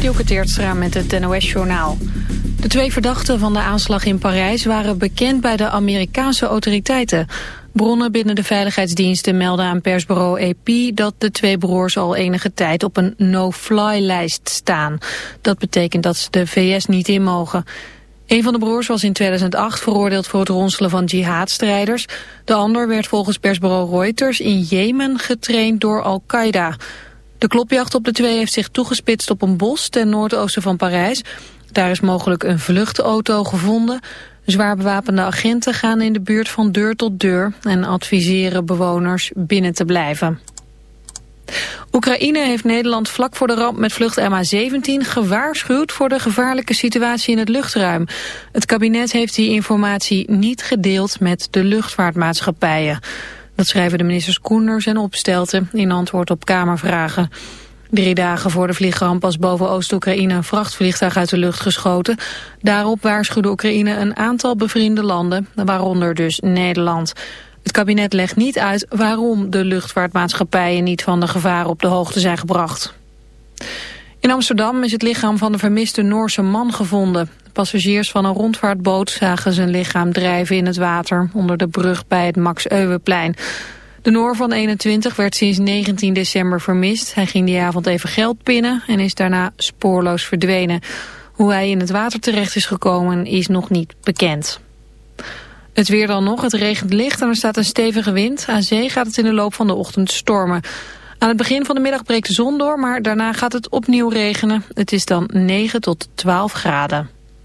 Dielke Teertstra met het NOS-journaal. De twee verdachten van de aanslag in Parijs waren bekend bij de Amerikaanse autoriteiten. Bronnen binnen de veiligheidsdiensten melden aan persbureau AP dat de twee broers al enige tijd op een no-fly-lijst staan. Dat betekent dat ze de VS niet in mogen. Een van de broers was in 2008 veroordeeld voor het ronselen van jihadstrijders. De ander werd volgens persbureau Reuters in Jemen getraind door Al-Qaeda. De klopjacht op de twee heeft zich toegespitst op een bos ten noordoosten van Parijs. Daar is mogelijk een vluchtauto gevonden. Zwaar bewapende agenten gaan in de buurt van deur tot deur en adviseren bewoners binnen te blijven. Oekraïne heeft Nederland vlak voor de ramp met vlucht MH17 gewaarschuwd voor de gevaarlijke situatie in het luchtruim. Het kabinet heeft die informatie niet gedeeld met de luchtvaartmaatschappijen. Dat schrijven de ministers Koenders en Opstelten in antwoord op Kamervragen. Drie dagen voor de vliegramp was boven Oost-Oekraïne een vrachtvliegtuig uit de lucht geschoten. Daarop waarschuwde Oekraïne een aantal bevriende landen, waaronder dus Nederland. Het kabinet legt niet uit waarom de luchtvaartmaatschappijen niet van de gevaren op de hoogte zijn gebracht. In Amsterdam is het lichaam van de vermiste Noorse man gevonden. Passagiers van een rondvaartboot zagen zijn lichaam drijven in het water onder de brug bij het Max Euweplein. De Noor van 21 werd sinds 19 december vermist. Hij ging die avond even geld pinnen en is daarna spoorloos verdwenen. Hoe hij in het water terecht is gekomen is nog niet bekend. Het weer dan nog, het regent licht en er staat een stevige wind. Aan zee gaat het in de loop van de ochtend stormen. Aan het begin van de middag breekt de zon door, maar daarna gaat het opnieuw regenen. Het is dan 9 tot 12 graden.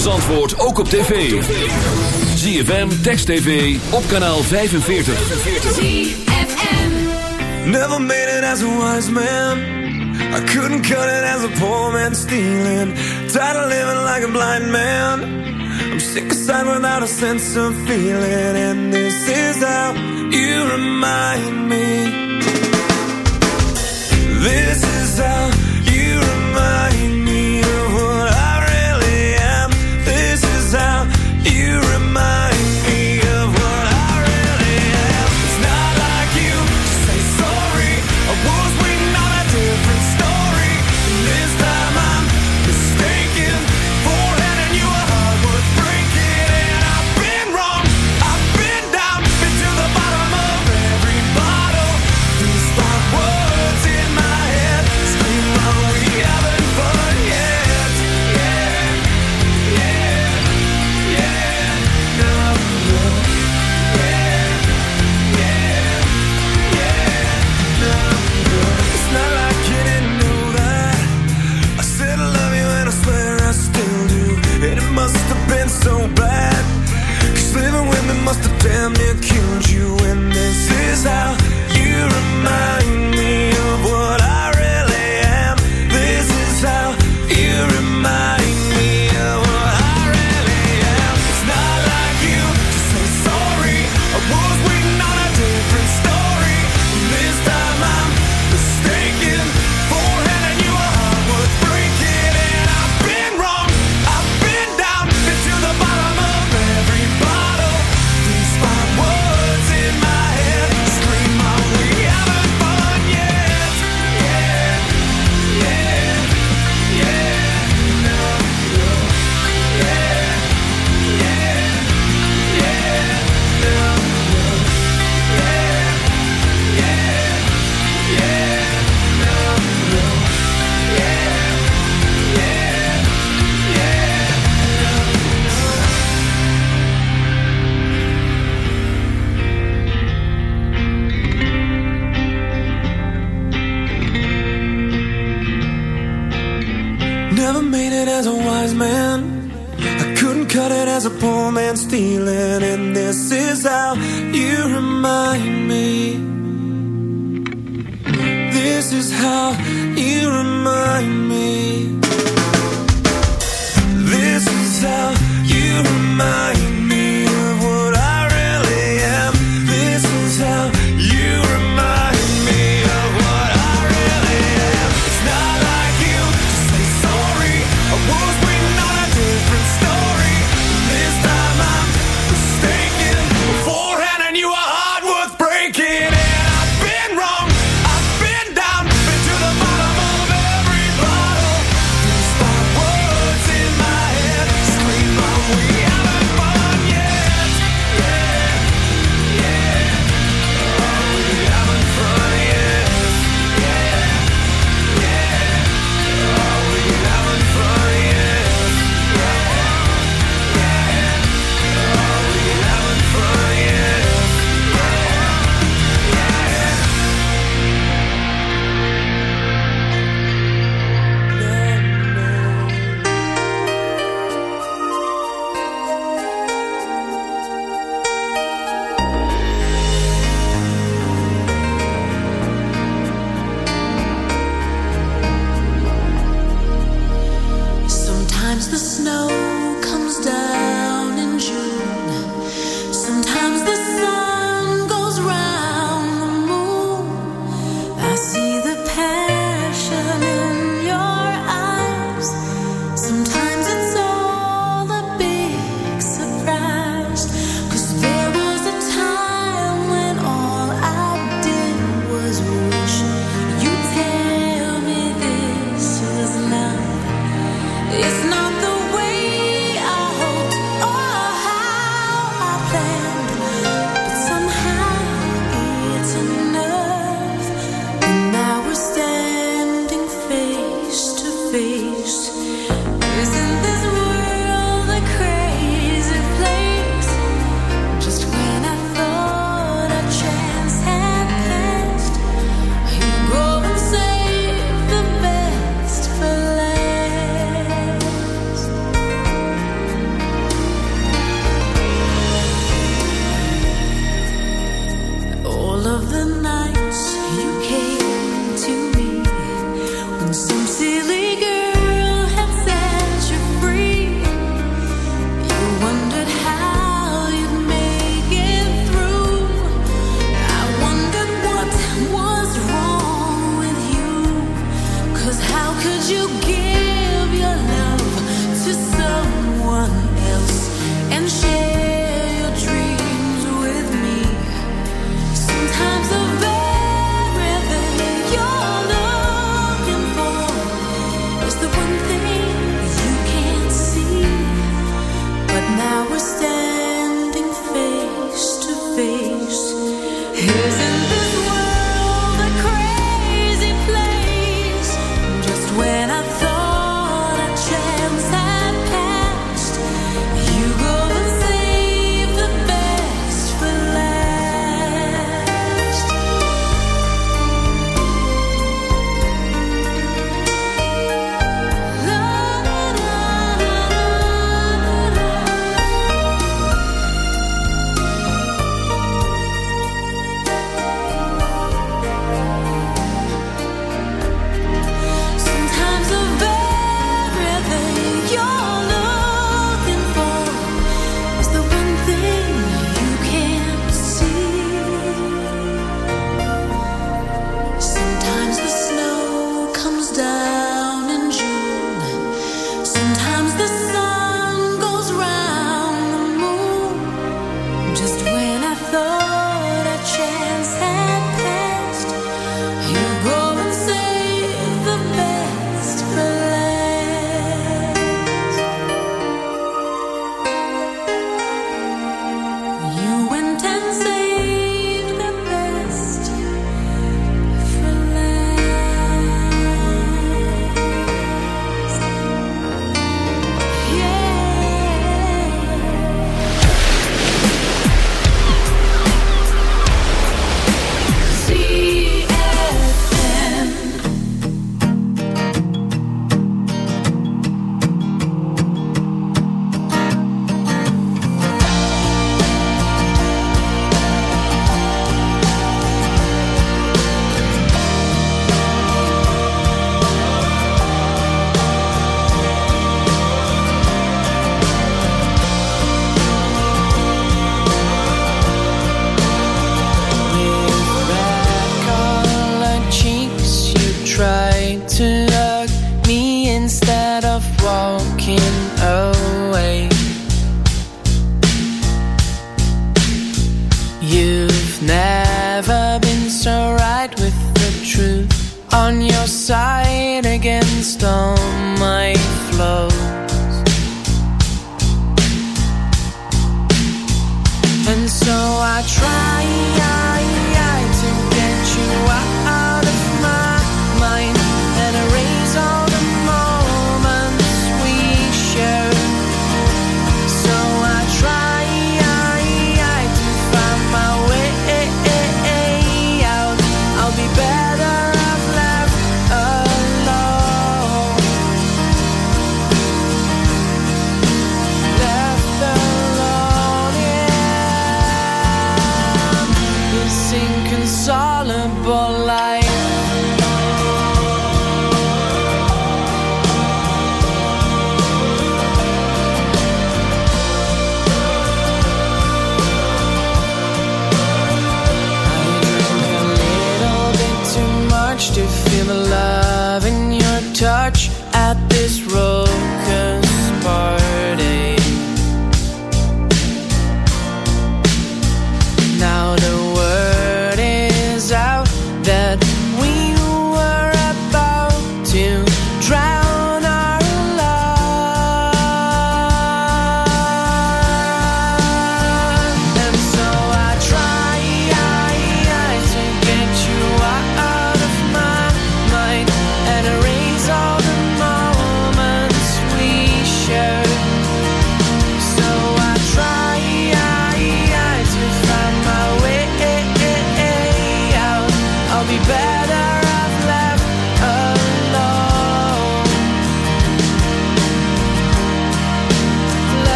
Van Zandvoort ook op tv. ZFM, Text TV, op kanaal 45. Never made it as a wise man. I couldn't cut it as a poor man stealing. Tired of living like a blind man. I'm sick aside without a sense of feeling. And this is how you remind me.